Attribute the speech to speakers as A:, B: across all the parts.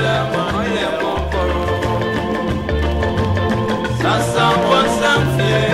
A: Sasa, what's up, yeah?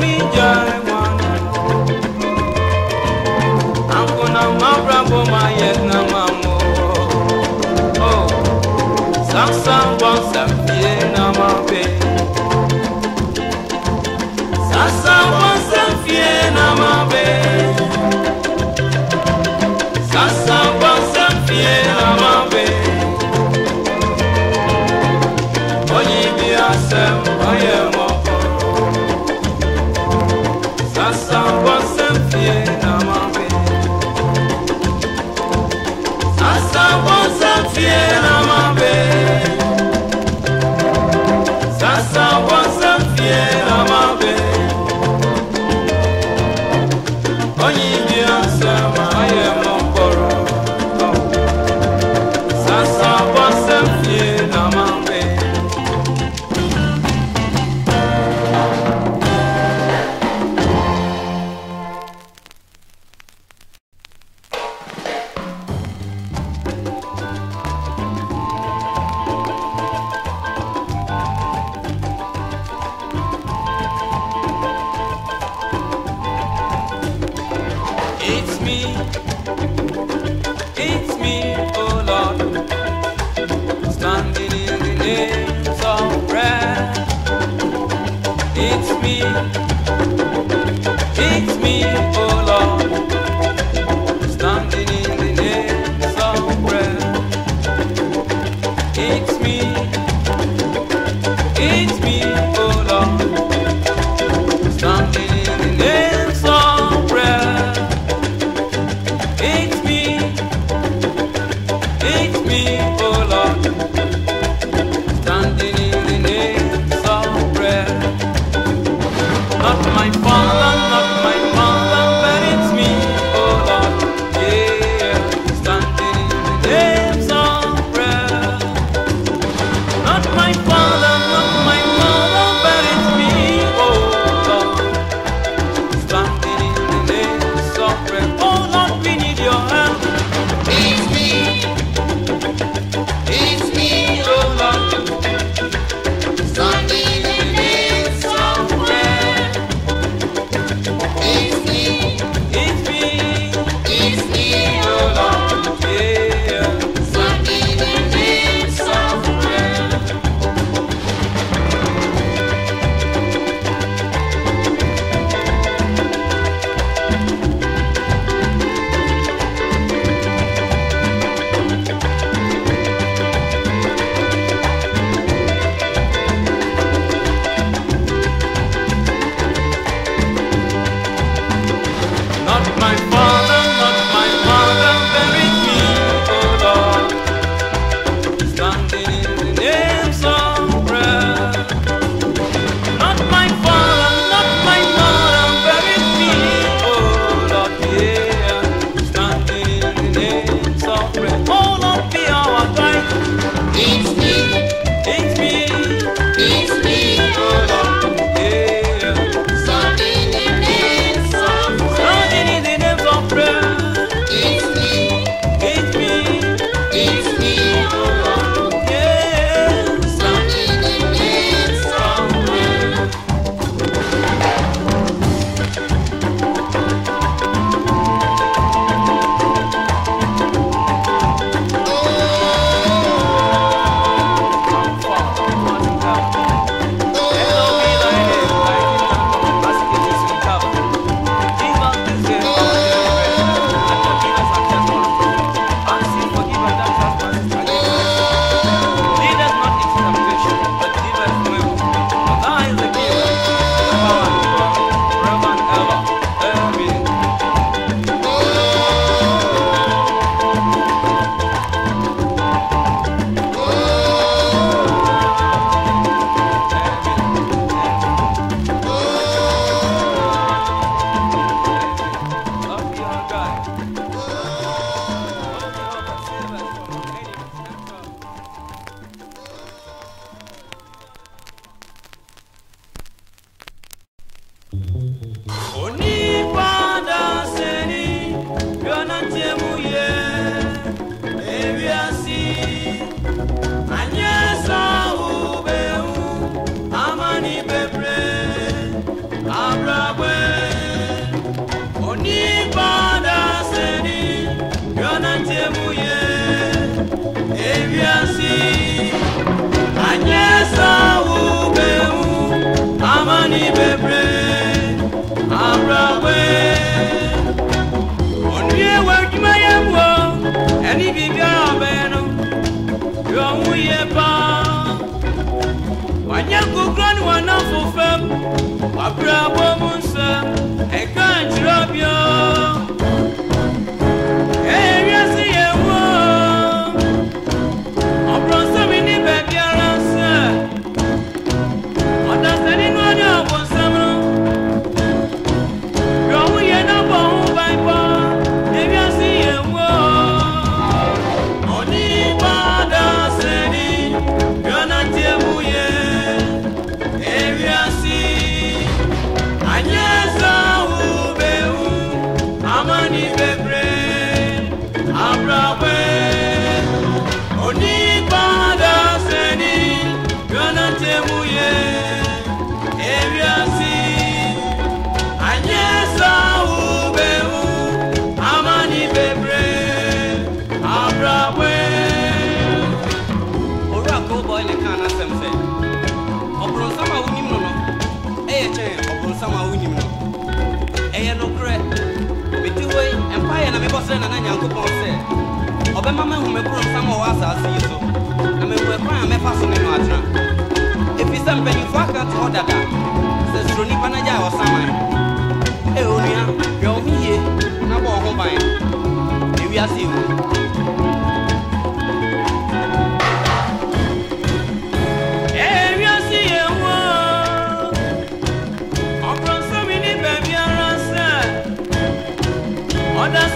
A: Me ya. Yeah. One does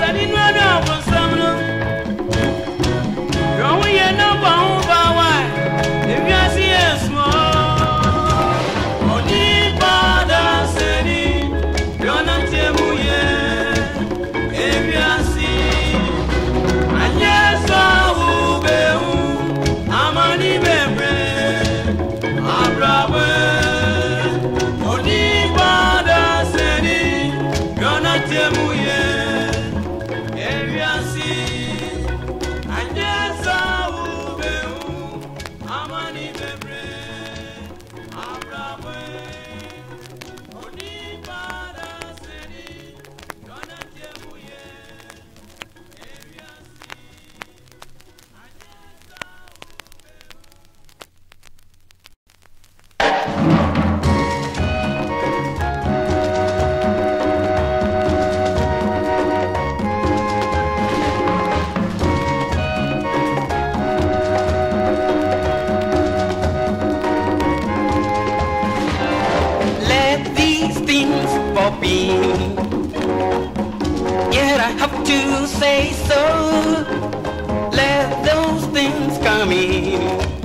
A: camino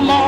A: more.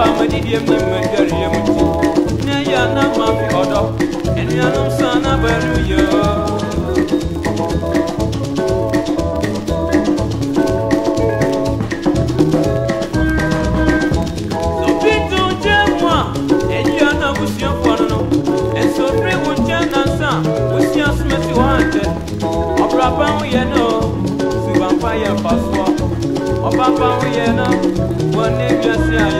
A: fa madidie mmemmɛdwareɛ mu ti ne ɛyɛ na mafi ɔdɔ anuanom sa na bɛnu yɛo Papa, we are now one name, yes, yeah.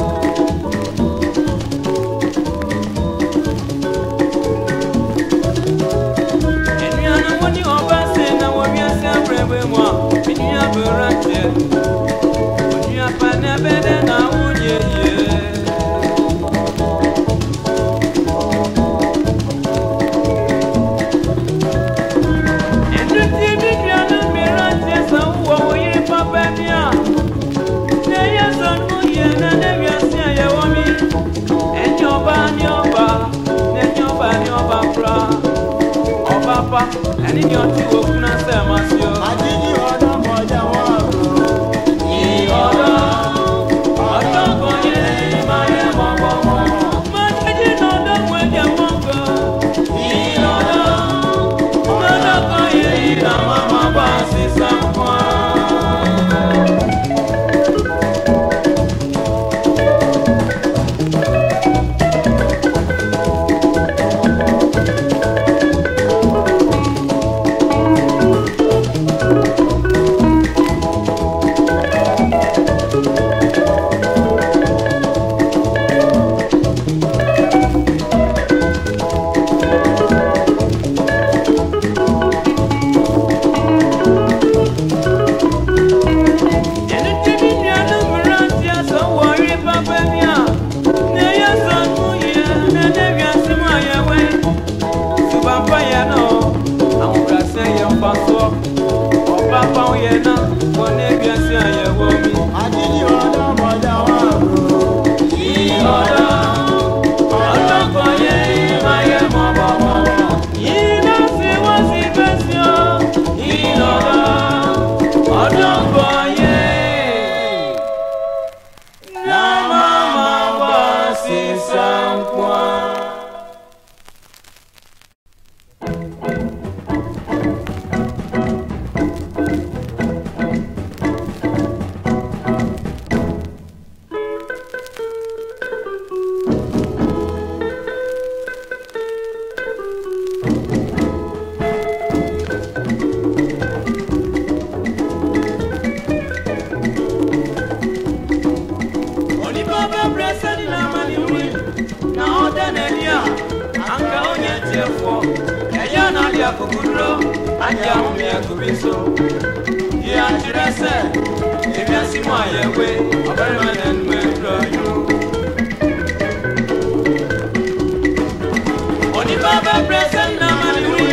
A: bɛ pɛrɛsɛ nama ni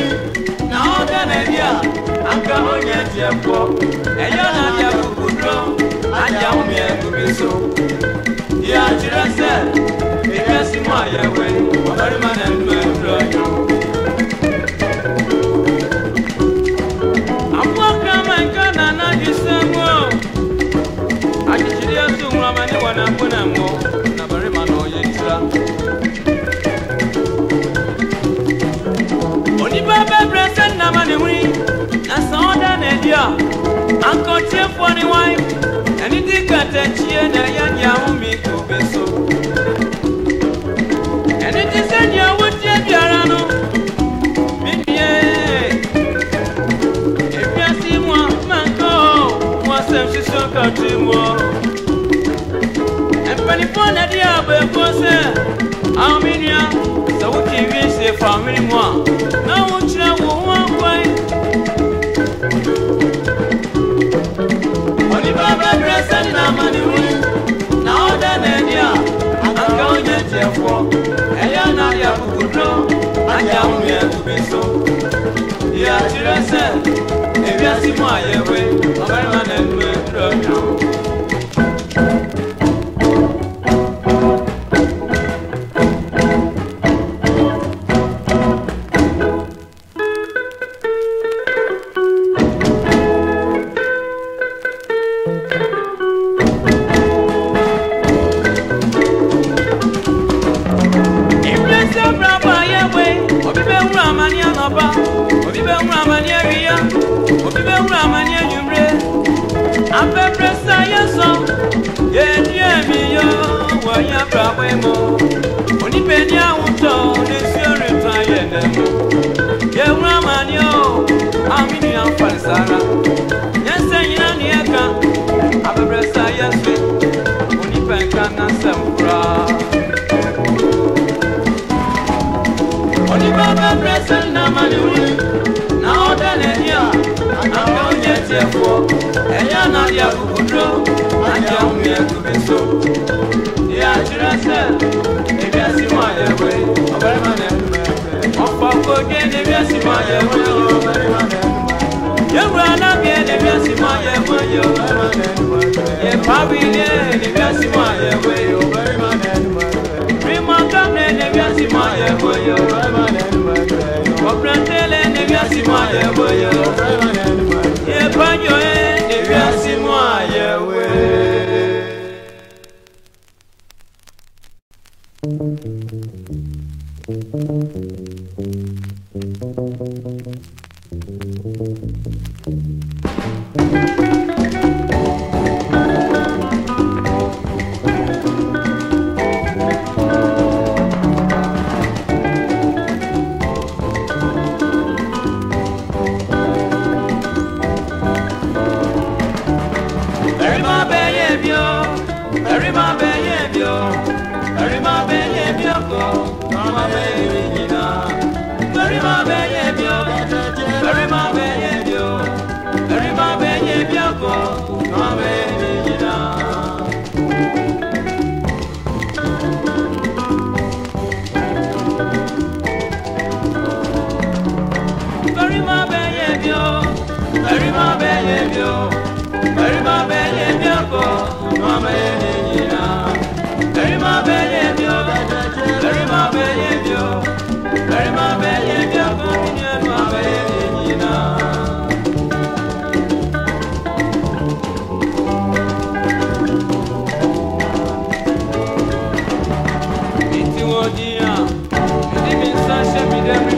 A: na ɔ tɛ nɛ bi a an ka na yɛ kuku dɔn a ja o miɛ kubi so yɛ a tirɛ sɛ ìyɛ simu a yɛ wɛ kama ìkànnà náà yìí sẹ́gun ọ́ àti tìrìyà sùn wọn tie fɔni wai ɛni ti kata tie na ya ni me. mi ko be so ɛni ti sɛ ni awo tie biara no mi nie ebi asi mu a ma nka o mu asɛm sisɔ ka ti mu o mpanimfoɔ na de abɔ ɛfo sɛ ahu mi nua sɛ wotie wi se fa mi mu a amani wuli na ọdẹ n'ani a anka onye tiẹfọ ẹyẹ I'm akuku man aja ahunu yẹ tubi so yẹ akyerẹ sẹ ewiase mu ayẹwe ọbẹrima n'enu ẹduro ẹduro. dia. Ele me sacha,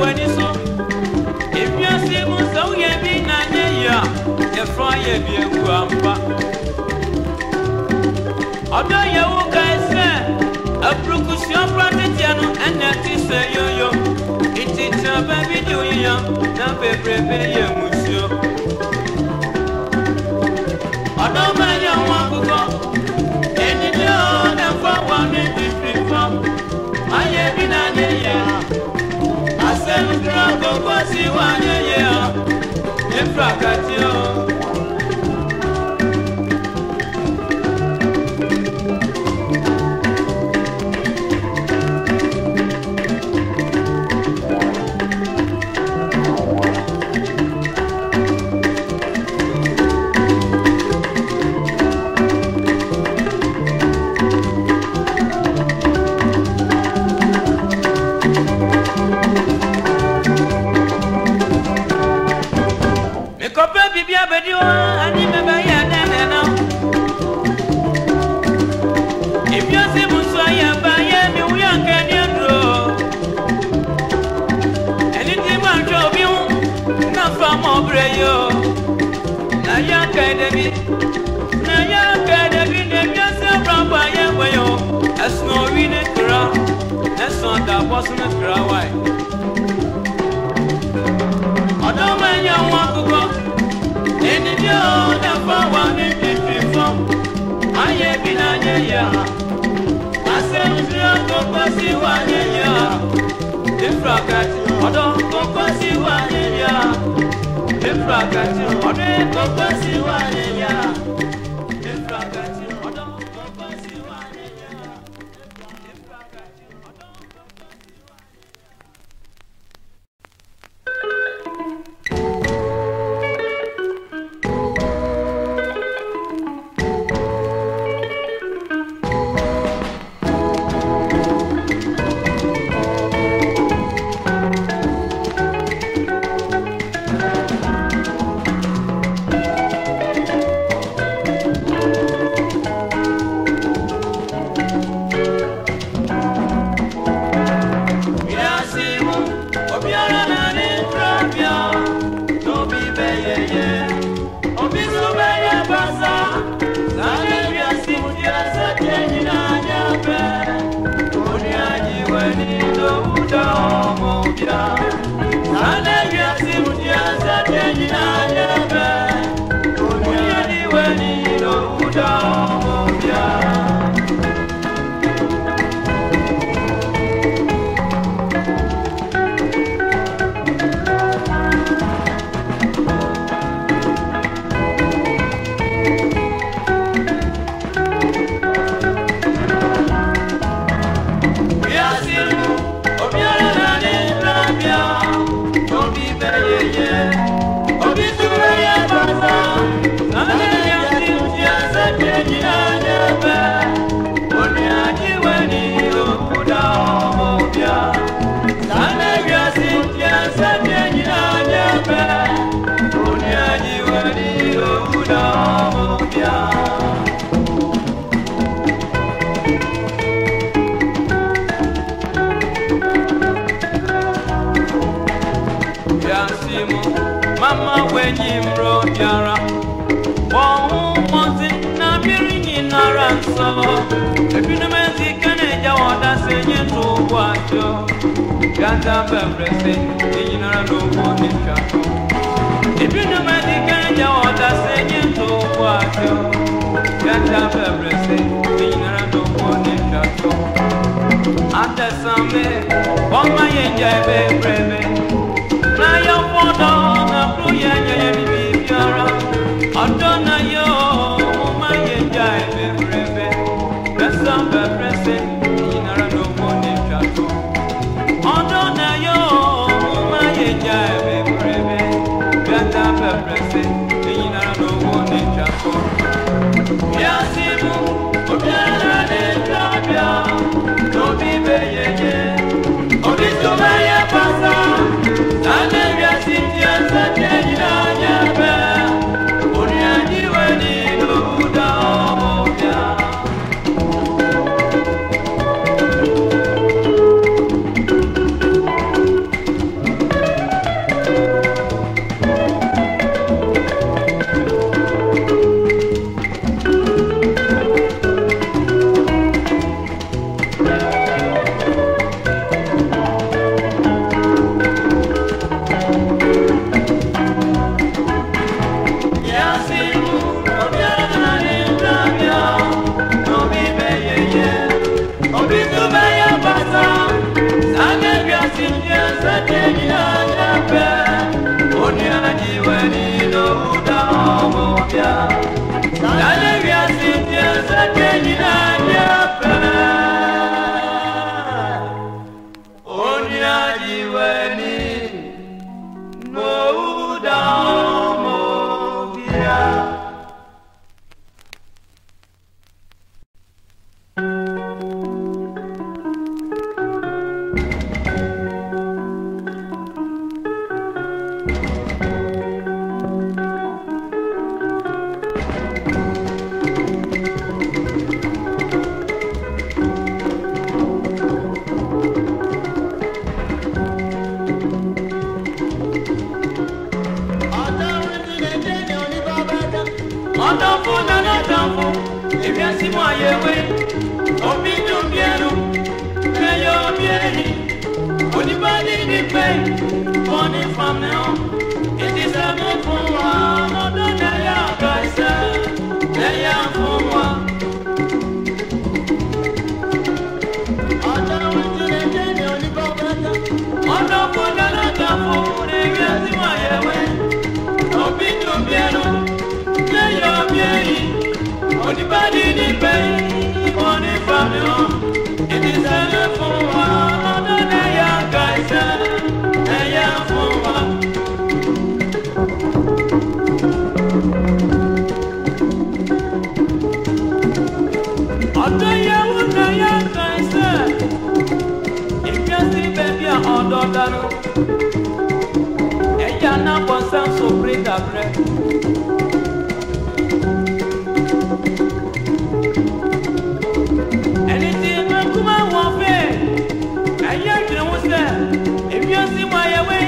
A: w'ani so ewiase mu sɛ woyɛ bi na nyɛ yie a yɛfrɛ yɛ bi agu ampa ɔdɔ yɛ wo kae sɛ aburukusua bra tetiɛ no ɛnɛ te sɛ yoyo nti kyerɛ baabi de woyeyam na bebrebe 我喝酒。bɔsɔnɔ kura wa ye. ọ̀dọ́ mẹ́ nyẹ wọn kúkọ ẹni bí ó dàgbà wà ní fífi fún ayé bí náà nyẹ yà asẹ́nusúlẹ̀ kókó sí wà nyẹ yà ìfúrakàtì ọ̀dọ́ kókó sí wà nyẹ yà ìfúrakàtì ọ̀dọ́ kókó sí bɛbrɛsɛ ɛnyinara lombo ne twafo ebinom ani ka nya wɔda sɛ nye ntoo ase yɛda bɛbrɛsɛ ɛnyinara lombo ne twafo atɛsame ɔma yɛ ngya bɛbrɛ me na yɛfɔ baby. orin d'Àkúrẹ́. ẹni tí mẹ́kú máa wọ̀ fẹ́ ẹ̀yẹ́ ìdìrẹ́wọ́n sẹ́ èmi ó sì mọ ayẹwé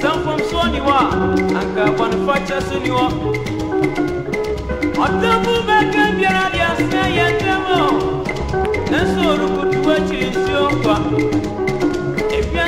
A: sanfọm sọ ni wọ́ àǹkà bọ̀nìfọ́jẹ́ sọ ni wọ́. ọ̀tún fún mẹ́kẹ́ bíara di àṣẹ yẹn tẹ́ mọ́ ẹ̀ ń sọ orúkọ tí wọ́n ti ń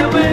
A: away.